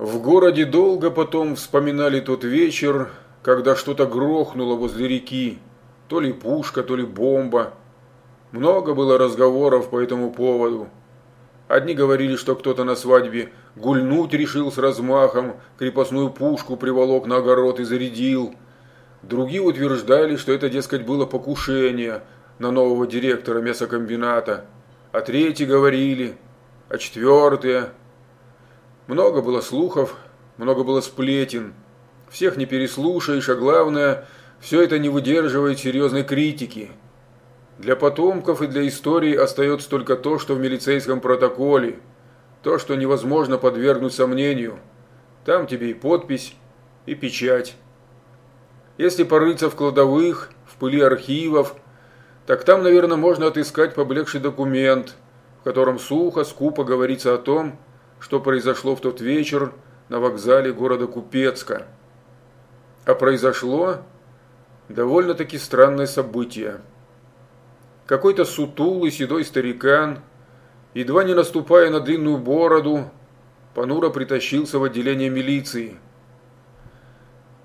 В городе долго потом вспоминали тот вечер, когда что-то грохнуло возле реки, то ли пушка, то ли бомба. Много было разговоров по этому поводу. Одни говорили, что кто-то на свадьбе гульнуть решил с размахом, крепостную пушку приволок на огород и зарядил. Другие утверждали, что это, дескать, было покушение на нового директора мясокомбината. А третьи говорили, а четвертые. Много было слухов, много было сплетен. Всех не переслушаешь, а главное, все это не выдерживает серьезной критики. Для потомков и для истории остается только то, что в милицейском протоколе, то, что невозможно подвергнуть сомнению. Там тебе и подпись, и печать. Если порыться в кладовых, в пыли архивов, так там, наверное, можно отыскать поблекший документ, в котором сухо, скупо говорится о том, что произошло в тот вечер на вокзале города Купецка. А произошло довольно-таки странное событие. Какой-то сутулый седой старикан, едва не наступая на длинную бороду, понуро притащился в отделение милиции.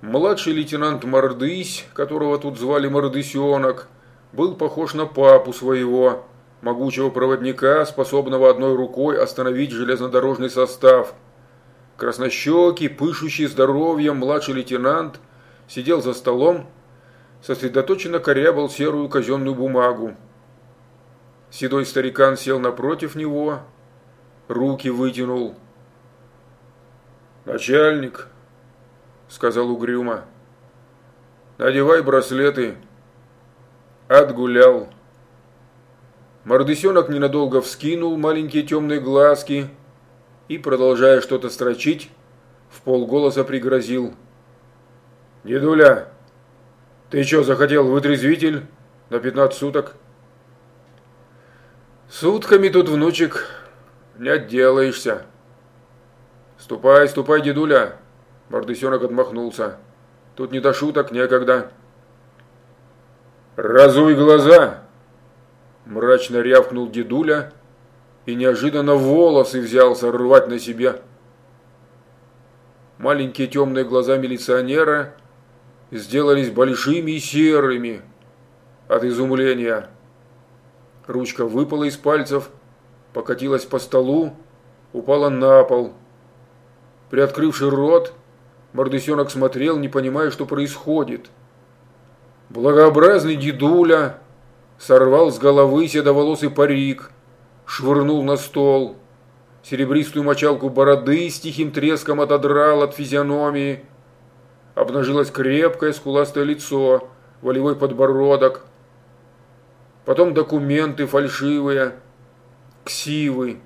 Младший лейтенант Мордысь, которого тут звали Мордысенок, был похож на папу своего, могучего проводника, способного одной рукой остановить железнодорожный состав. Краснощекий, пышущий здоровьем младший лейтенант сидел за столом, сосредоточенно корябал серую казенную бумагу. Седой старикан сел напротив него, руки вытянул. «Начальник», — сказал угрюмо, — «надевай браслеты». Отгулял. Мордысенок ненадолго вскинул маленькие темные глазки и, продолжая что-то строчить, в полголоса пригрозил. «Дедуля, ты что, захотел вытрезвитель на пятнадцать суток?» Сутками тут, внучек, не отделаешься. Ступай, ступай, дедуля. Мордысенок отмахнулся. Тут не до шуток, некогда. Разуй глаза! Мрачно рявкнул дедуля и неожиданно волосы взялся рвать на себя. Маленькие темные глаза милиционера сделались большими и серыми от изумления. Ручка выпала из пальцев, покатилась по столу, упала на пол. Приоткрывший рот, мордысенок смотрел, не понимая, что происходит. Благообразный дедуля сорвал с головы седоволосый парик, швырнул на стол. Серебристую мочалку бороды с тихим треском отодрал от физиономии. Обнажилось крепкое скуластое лицо, волевой подбородок – потом документы фальшивые, ксивы,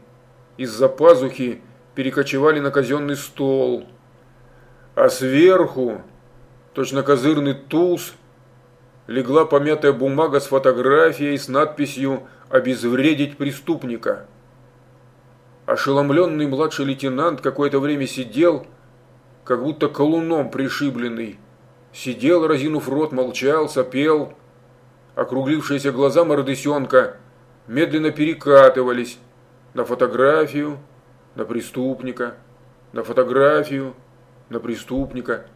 из-за пазухи перекочевали на казенный стол, а сверху, точно козырный туз, легла помятая бумага с фотографией с надписью «Обезвредить преступника». Ошеломленный младший лейтенант какое-то время сидел, как будто колуном пришибленный. Сидел, разинув рот, молчал, сопел, округлившиеся глаза мордысенка медленно перекатывались на фотографию, на преступника, на фотографию, на преступника.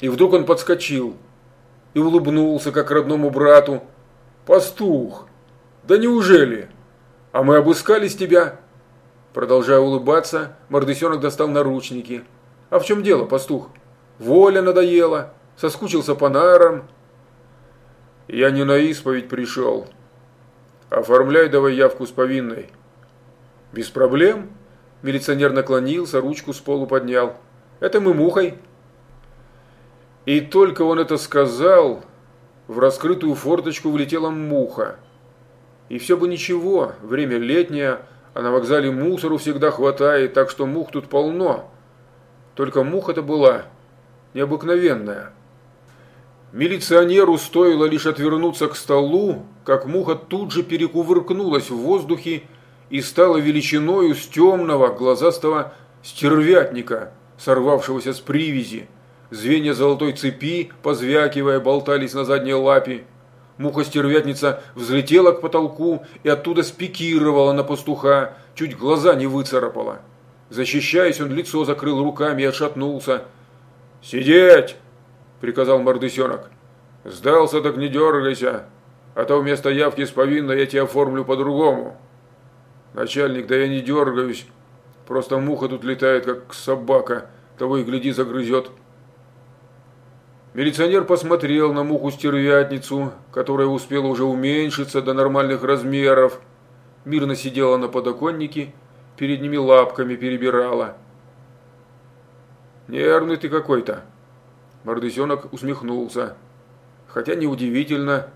И вдруг он подскочил и улыбнулся, как родному брату. «Пастух! Да неужели? А мы обыскались тебя?» Продолжая улыбаться, мордысенок достал наручники. «А в чем дело, пастух? Воля надоела, соскучился по нарам, я не на исповедь пришел. Оформляй давай явку с повинной. Без проблем. Милиционер наклонился, ручку с полу поднял. Это мы мухой. И только он это сказал, в раскрытую форточку влетела муха. И все бы ничего, время летнее, а на вокзале мусору всегда хватает, так что мух тут полно. Только муха-то была необыкновенная. Милиционеру стоило лишь отвернуться к столу, как муха тут же перекувыркнулась в воздухе и стала величиною с темного глазастого стервятника, сорвавшегося с привязи. Звенья золотой цепи, позвякивая, болтались на задней лапе. Муха-стервятница взлетела к потолку и оттуда спикировала на пастуха, чуть глаза не выцарапала. Защищаясь, он лицо закрыл руками и отшатнулся. «Сидеть!» – приказал мордысенок. «Сдался, так не дергайся, а то вместо явки с повинной я тебя оформлю по-другому». «Начальник, да я не дергаюсь, просто муха тут летает, как собака, того и гляди загрызет». Милиционер посмотрел на муху-стервятницу, которая успела уже уменьшиться до нормальных размеров, мирно сидела на подоконнике, перед ними лапками перебирала. «Нервный ты какой-то!» Мордысенок усмехнулся. «Хотя неудивительно,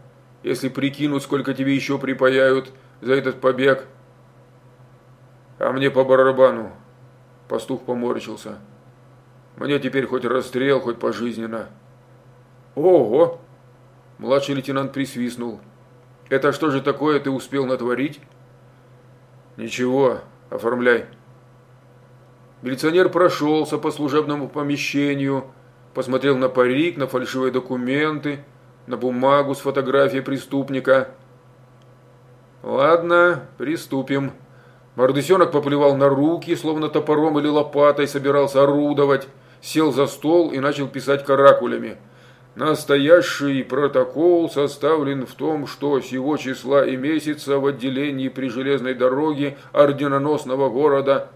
если прикинуть, сколько тебе еще припаяют за этот побег». «А мне по барабану!» Пастух поморщился. «Мне теперь хоть расстрел, хоть пожизненно». «Ого!» Младший лейтенант присвистнул. «Это что же такое ты успел натворить?» «Ничего, оформляй». Милиционер прошелся по служебному помещению, посмотрел на парик, на фальшивые документы, на бумагу с фотографией преступника. «Ладно, приступим». Мордысенок поплевал на руки, словно топором или лопатой собирался орудовать, сел за стол и начал писать каракулями – Настоящий протокол составлен в том, что сего числа и месяца в отделении при железной дороге орденоносного города.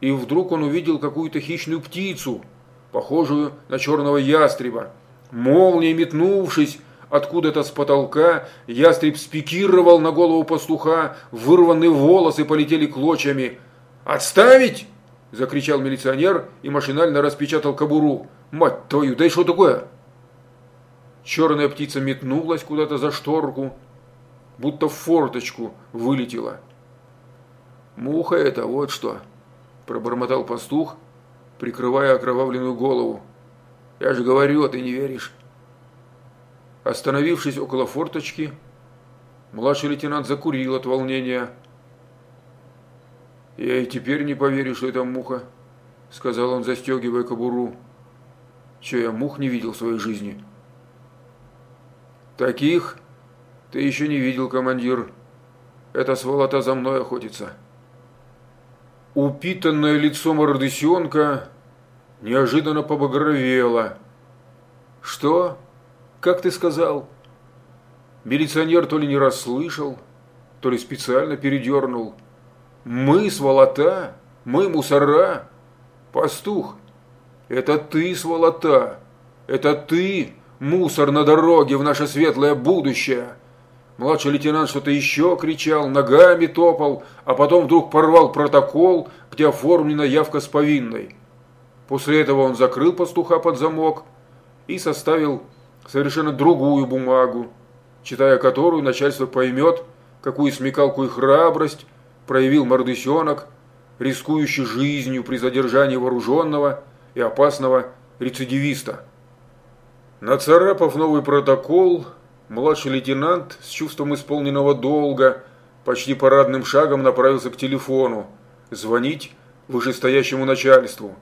И вдруг он увидел какую-то хищную птицу, похожую на черного ястреба. Молнией метнувшись откуда-то с потолка, ястреб спикировал на голову пастуха, вырванные волосы полетели клочьями. «Отставить!» – закричал милиционер и машинально распечатал кобуру. «Мать твою, да и что такое?» Черная птица метнулась куда-то за шторку, будто в форточку вылетела. «Муха это, вот что!» – пробормотал пастух, прикрывая окровавленную голову. «Я же говорю, а ты не веришь!» Остановившись около форточки, младший лейтенант закурил от волнения. «Я и теперь не поверю, что это муха», – сказал он, застегивая кобуру. «Че, я мух не видел в своей жизни?» Таких ты еще не видел, командир. Эта сволота за мной охотится. Упитанное лицо мордысенка неожиданно побагровело. Что? Как ты сказал? Милиционер то ли не расслышал, то ли специально передернул. Мы сволота, мы мусора. Пастух, это ты сволота, это ты Мусор на дороге в наше светлое будущее. Младший лейтенант что-то еще кричал, ногами топал, а потом вдруг порвал протокол, где оформлена явка с повинной. После этого он закрыл пастуха под замок и составил совершенно другую бумагу, читая которую начальство поймет, какую смекалку и храбрость проявил мордысенок, рискующий жизнью при задержании вооруженного и опасного рецидивиста. Нацарапав новый протокол, младший лейтенант с чувством исполненного долга почти парадным шагом направился к телефону, звонить вышестоящему начальству.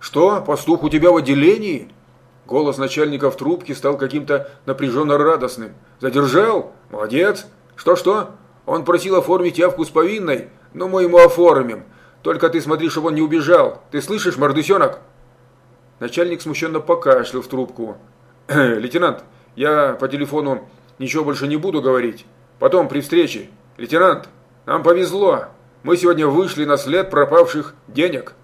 «Что, пастух у тебя в отделении?» Голос начальника в трубке стал каким-то напряженно радостным. «Задержал? Молодец! Что-что? Он просил оформить явку с повинной, но мы ему оформим. Только ты смотри, чтобы он не убежал. Ты слышишь, мордысенок?» Начальник смущенно покашлял в трубку. «Лейтенант, я по телефону ничего больше не буду говорить. Потом при встрече. Лейтенант, нам повезло. Мы сегодня вышли на след пропавших денег».